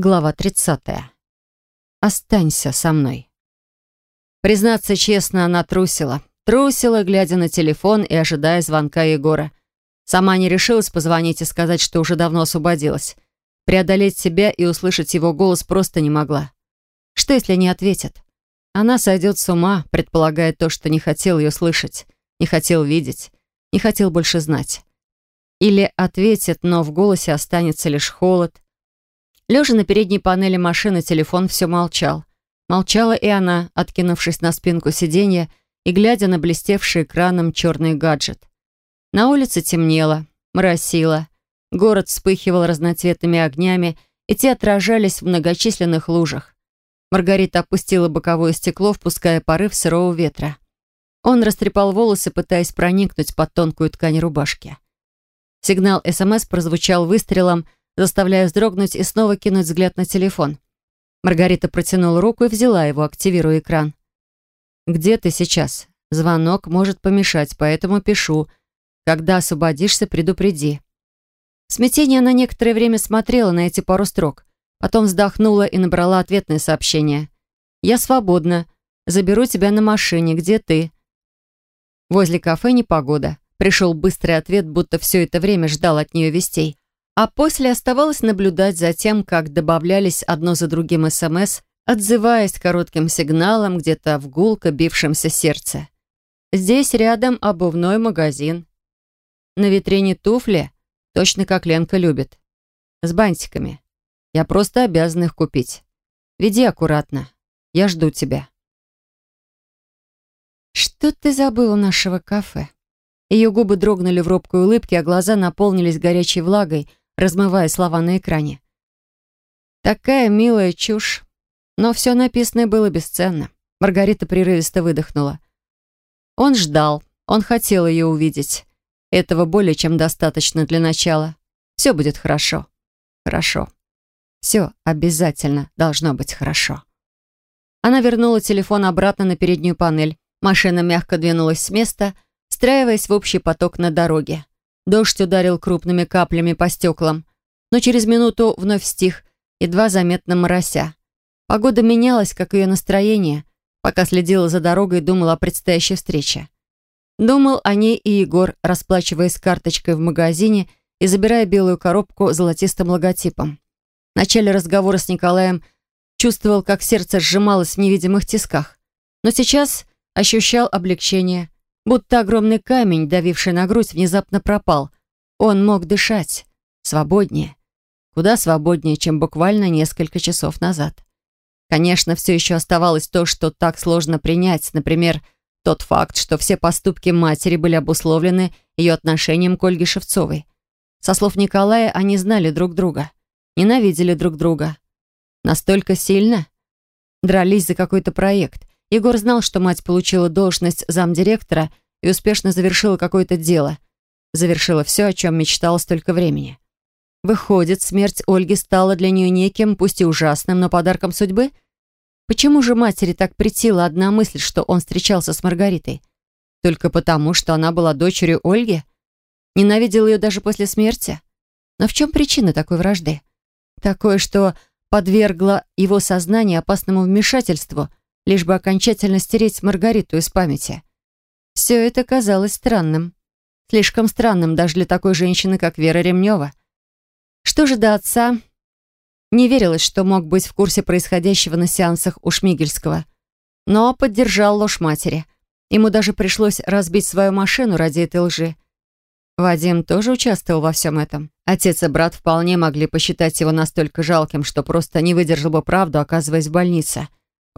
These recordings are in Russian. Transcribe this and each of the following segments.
Глава 30. Останься со мной. Признаться честно, она трусила. Трусила, глядя на телефон и ожидая звонка Егора. Сама не решилась позвонить и сказать, что уже давно освободилась. Преодолеть себя и услышать его голос просто не могла. Что, если не ответит? Она сойдет с ума, предполагая то, что не хотел ее слышать, не хотел видеть, не хотел больше знать. Или ответит, но в голосе останется лишь холод, Лежа на передней панели машины, телефон все молчал. Молчала и она, откинувшись на спинку сиденья и глядя на блестевший экраном черный гаджет. На улице темнело, моросило. Город вспыхивал разноцветными огнями, и те отражались в многочисленных лужах. Маргарита опустила боковое стекло, впуская порыв сырого ветра. Он растрепал волосы, пытаясь проникнуть под тонкую ткань рубашки. Сигнал СМС прозвучал выстрелом, заставляя вздрогнуть и снова кинуть взгляд на телефон. Маргарита протянула руку и взяла его, активируя экран. «Где ты сейчас? Звонок может помешать, поэтому пишу. Когда освободишься, предупреди». В смятении она некоторое время смотрела на эти пару строк, потом вздохнула и набрала ответное сообщение. «Я свободна. Заберу тебя на машине. Где ты?» Возле кафе непогода. Пришел быстрый ответ, будто все это время ждал от нее вестей. А после оставалось наблюдать за тем, как добавлялись одно за другим СМС, отзываясь коротким сигналом где-то в гулко бившемся сердце. Здесь рядом обувной магазин. На витрине туфли, точно как Ленка любит. С бантиками. Я просто обязан их купить. Веди аккуратно. Я жду тебя. Что ты забыл у нашего кафе? Ее губы дрогнули в робкой улыбке, а глаза наполнились горячей влагой, размывая слова на экране. Такая милая чушь. Но все написанное было бесценно. Маргарита прерывисто выдохнула. Он ждал, он хотел ее увидеть. Этого более чем достаточно для начала. Все будет хорошо. Хорошо. Все обязательно должно быть хорошо. Она вернула телефон обратно на переднюю панель. Машина мягко двинулась с места, встраиваясь в общий поток на дороге. Дождь ударил крупными каплями по стеклам, но через минуту вновь стих, едва заметно морося. Погода менялась, как ее настроение, пока следила за дорогой и думала о предстоящей встрече. Думал о ней и Егор, расплачиваясь карточкой в магазине и забирая белую коробку с золотистым логотипом. В начале разговора с Николаем чувствовал, как сердце сжималось в невидимых тисках, но сейчас ощущал облегчение – Будто огромный камень, давивший на грудь, внезапно пропал. Он мог дышать. Свободнее. Куда свободнее, чем буквально несколько часов назад. Конечно, все еще оставалось то, что так сложно принять. Например, тот факт, что все поступки матери были обусловлены ее отношением к Ольге Шевцовой. Со слов Николая, они знали друг друга. Ненавидели друг друга. Настолько сильно? Дрались за какой-то проект. Егор знал, что мать получила должность замдиректора и успешно завершила какое-то дело. Завершила все, о чем мечтала столько времени. Выходит, смерть Ольги стала для нее неким, пусть и ужасным, но подарком судьбы? Почему же матери так претила одна мысль, что он встречался с Маргаритой? Только потому, что она была дочерью Ольги? Ненавидел ее даже после смерти? Но в чем причина такой вражды? Такое, что подвергло его сознание опасному вмешательству, лишь бы окончательно стереть Маргариту из памяти. Все это казалось странным. Слишком странным даже для такой женщины, как Вера Ремнева. Что же до отца? Не верилось, что мог быть в курсе происходящего на сеансах у Шмигельского. Но поддержал ложь матери. Ему даже пришлось разбить свою машину ради этой лжи. Вадим тоже участвовал во всем этом. Отец и брат вполне могли посчитать его настолько жалким, что просто не выдержал бы правду, оказываясь в больнице.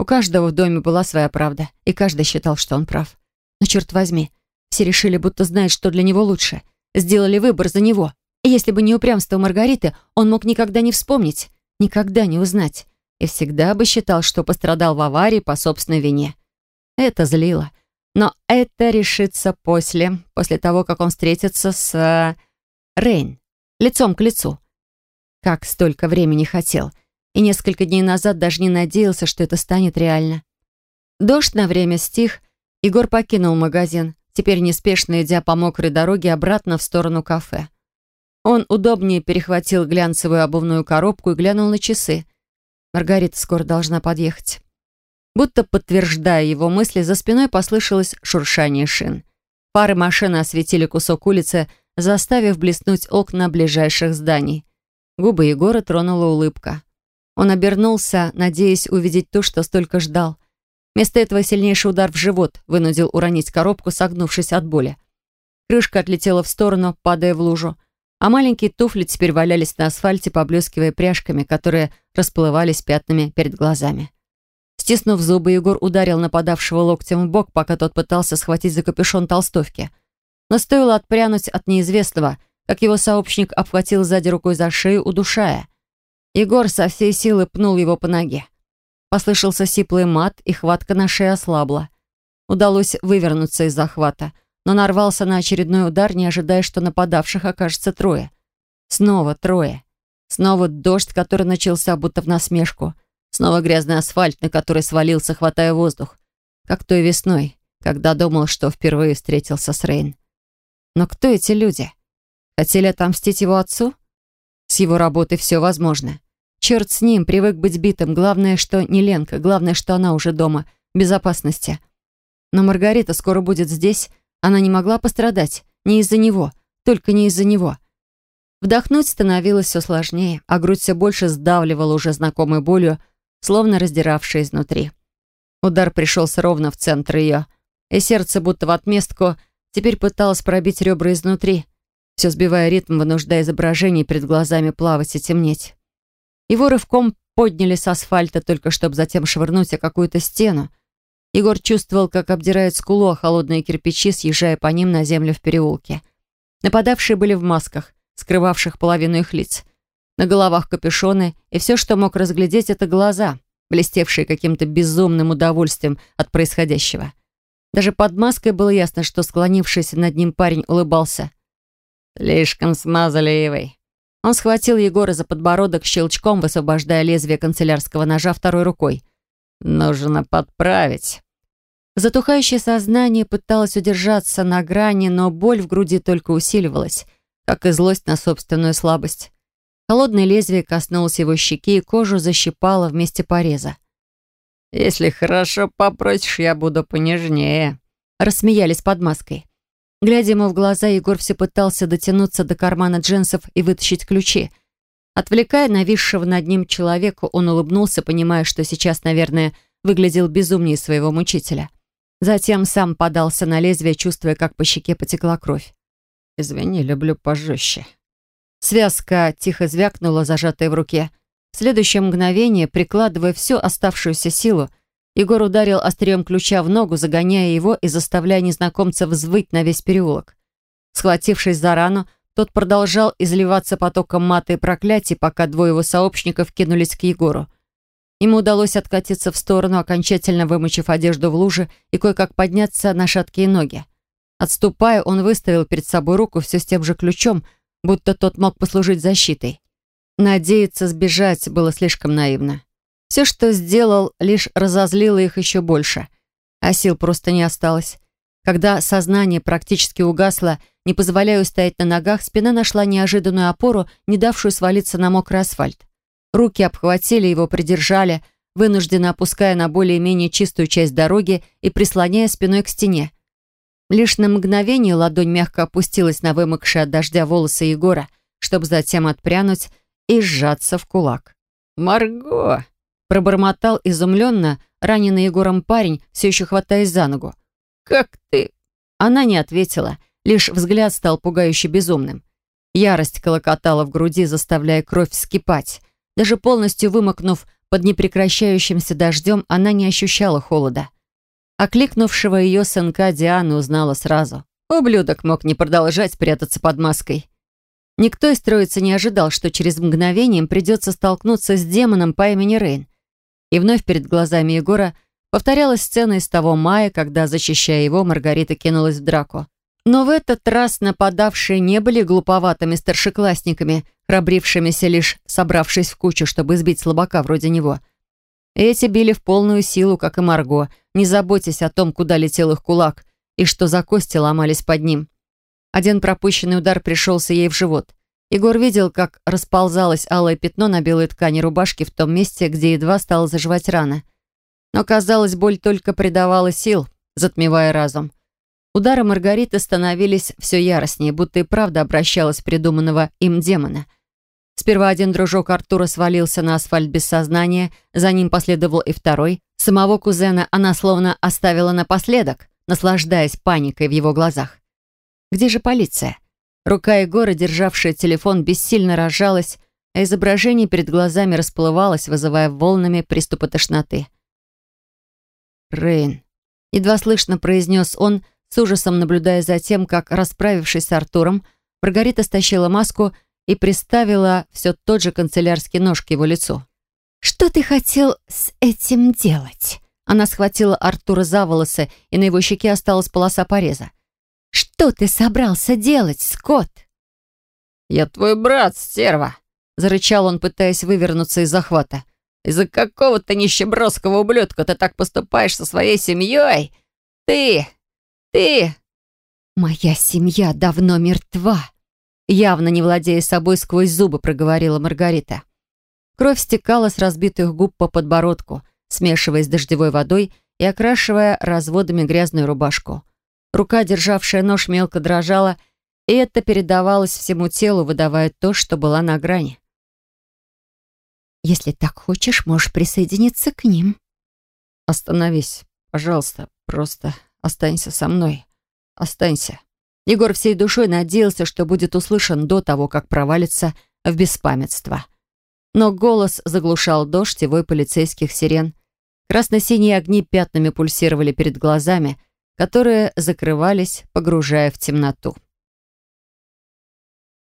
У каждого в доме была своя правда, и каждый считал, что он прав. Но черт возьми, все решили, будто знают, что для него лучше. Сделали выбор за него. И если бы не упрямство Маргариты, он мог никогда не вспомнить, никогда не узнать. И всегда бы считал, что пострадал в аварии по собственной вине. Это злило. Но это решится после, после того, как он встретится с... Э, Рейн. Лицом к лицу. Как столько времени хотел и несколько дней назад даже не надеялся, что это станет реально. Дождь на время стих, Егор покинул магазин, теперь неспешно идя по мокрой дороге обратно в сторону кафе. Он удобнее перехватил глянцевую обувную коробку и глянул на часы. Маргарита скоро должна подъехать. Будто подтверждая его мысли, за спиной послышалось шуршание шин. Пары машины осветили кусок улицы, заставив блеснуть окна ближайших зданий. Губы Егора тронула улыбка. Он обернулся, надеясь увидеть то, что столько ждал. Вместо этого сильнейший удар в живот вынудил уронить коробку, согнувшись от боли. Крышка отлетела в сторону, падая в лужу, а маленькие туфли теперь валялись на асфальте, поблескивая пряжками, которые расплывались пятнами перед глазами. Стиснув зубы, Егор ударил нападавшего локтем в бок, пока тот пытался схватить за капюшон толстовки. Но стоило отпрянуть от неизвестного, как его сообщник обхватил сзади рукой за шею, удушая. Егор со всей силы пнул его по ноге. Послышался сиплый мат, и хватка на шее ослабла. Удалось вывернуться из захвата, но нарвался на очередной удар, не ожидая, что нападавших окажется трое. Снова трое. Снова дождь, который начался будто в насмешку. Снова грязный асфальт, на который свалился, хватая воздух. Как той весной, когда думал, что впервые встретился с Рейн. Но кто эти люди? Хотели отомстить его отцу? С его работой все возможно. Черт с ним, привык быть битым. Главное, что не Ленка. Главное, что она уже дома, в безопасности. Но Маргарита скоро будет здесь. Она не могла пострадать. Не из-за него. Только не из-за него. Вдохнуть становилось все сложнее, а грудь все больше сдавливала уже знакомой болью, словно раздиравшей изнутри. Удар пришелся ровно в центр ее, и сердце, будто в отместку, теперь пыталось пробить ребра изнутри, все сбивая ритм, вынуждая изображение перед глазами плавать и темнеть. Его рывком подняли с асфальта, только чтобы затем швырнуть о какую-то стену. Егор чувствовал, как обдирает скулу о холодные кирпичи, съезжая по ним на землю в переулке. Нападавшие были в масках, скрывавших половину их лиц. На головах капюшоны, и все, что мог разглядеть, это глаза, блестевшие каким-то безумным удовольствием от происходящего. Даже под маской было ясно, что склонившийся над ним парень улыбался. «Слишком смазливый», он схватил Егора за подбородок щелчком, высвобождая лезвие канцелярского ножа второй рукой. «Нужно подправить». Затухающее сознание пыталось удержаться на грани, но боль в груди только усиливалась, как и злость на собственную слабость. Холодное лезвие коснулось его щеки, и кожу защипало вместе пореза. «Если хорошо попросишь, я буду понежнее», — рассмеялись под маской. Глядя ему в глаза, Егор все пытался дотянуться до кармана джинсов и вытащить ключи. Отвлекая нависшего над ним человека, он улыбнулся, понимая, что сейчас, наверное, выглядел безумнее своего мучителя. Затем сам подался на лезвие, чувствуя, как по щеке потекла кровь. «Извини, люблю пожестче». Связка тихо звякнула, зажатая в руке. В следующее мгновение, прикладывая всю оставшуюся силу, Егор ударил острием ключа в ногу, загоняя его и заставляя незнакомца взвыть на весь переулок. Схватившись за рану, тот продолжал изливаться потоком маты и проклятий, пока двое его сообщников кинулись к Егору. Ему удалось откатиться в сторону, окончательно вымочив одежду в луже и кое-как подняться на шаткие ноги. Отступая, он выставил перед собой руку все с тем же ключом, будто тот мог послужить защитой. Надеяться сбежать было слишком наивно. Все, что сделал, лишь разозлило их еще больше. А сил просто не осталось. Когда сознание практически угасло, не позволяя устоять на ногах, спина нашла неожиданную опору, не давшую свалиться на мокрый асфальт. Руки обхватили его, придержали, вынужденно опуская на более-менее чистую часть дороги и прислоняя спиной к стене. Лишь на мгновение ладонь мягко опустилась на вымокшие от дождя волосы Егора, чтобы затем отпрянуть и сжаться в кулак. «Марго!» Пробормотал изумленно раненый Егором парень, все еще хватаясь за ногу. «Как ты?» Она не ответила, лишь взгляд стал пугающе безумным. Ярость колокотала в груди, заставляя кровь вскипать. Даже полностью вымокнув под непрекращающимся дождем, она не ощущала холода. Окликнувшего ее сынка Диана узнала сразу. Ублюдок мог не продолжать прятаться под маской. Никто из троицы не ожидал, что через мгновение им придется столкнуться с демоном по имени Рейн. И вновь перед глазами Егора повторялась сцена из того мая, когда, защищая его, Маргарита кинулась в драку. Но в этот раз нападавшие не были глуповатыми старшеклассниками, храбрившимися лишь собравшись в кучу, чтобы сбить слабака вроде него. Эти били в полную силу, как и Марго, не заботясь о том, куда летел их кулак и что за кости ломались под ним. Один пропущенный удар пришелся ей в живот. Егор видел, как расползалось алое пятно на белой ткани рубашки в том месте, где едва стала заживать рана. Но, казалось, боль только придавала сил, затмевая разум. Удары Маргариты становились все яростнее, будто и правда обращалась придуманного им демона. Сперва один дружок Артура свалился на асфальт без сознания, за ним последовал и второй. Самого кузена она словно оставила напоследок, наслаждаясь паникой в его глазах. Где же полиция? Рука Егора, державшая телефон, бессильно разжалась, а изображение перед глазами расплывалось, вызывая волнами приступы тошноты. «Рейн», — едва слышно произнес он, с ужасом наблюдая за тем, как, расправившись с Артуром, Маргарита стащила маску и приставила все тот же канцелярский нож к его лицу. «Что ты хотел с этим делать?» Она схватила Артура за волосы, и на его щеке осталась полоса пореза. «Что ты собрался делать, Скотт?» «Я твой брат, стерва!» — зарычал он, пытаясь вывернуться из захвата. «Из-за какого-то нищебродского ублюдка ты так поступаешь со своей семьей? Ты «Ты...» «Моя семья давно мертва», явно не владея собой, сквозь зубы проговорила Маргарита. Кровь стекала с разбитых губ по подбородку, смешиваясь с дождевой водой и окрашивая разводами грязную рубашку. Рука, державшая нож, мелко дрожала, и это передавалось всему телу, выдавая то, что была на грани. «Если так хочешь, можешь присоединиться к ним». «Остановись, пожалуйста, просто Останься со мной. Останься». Егор всей душой надеялся, что будет услышан до того, как провалится в беспамятство. Но голос заглушал дождь и вой полицейских сирен. Красно-синие огни пятнами пульсировали перед глазами, которые закрывались, погружая в темноту.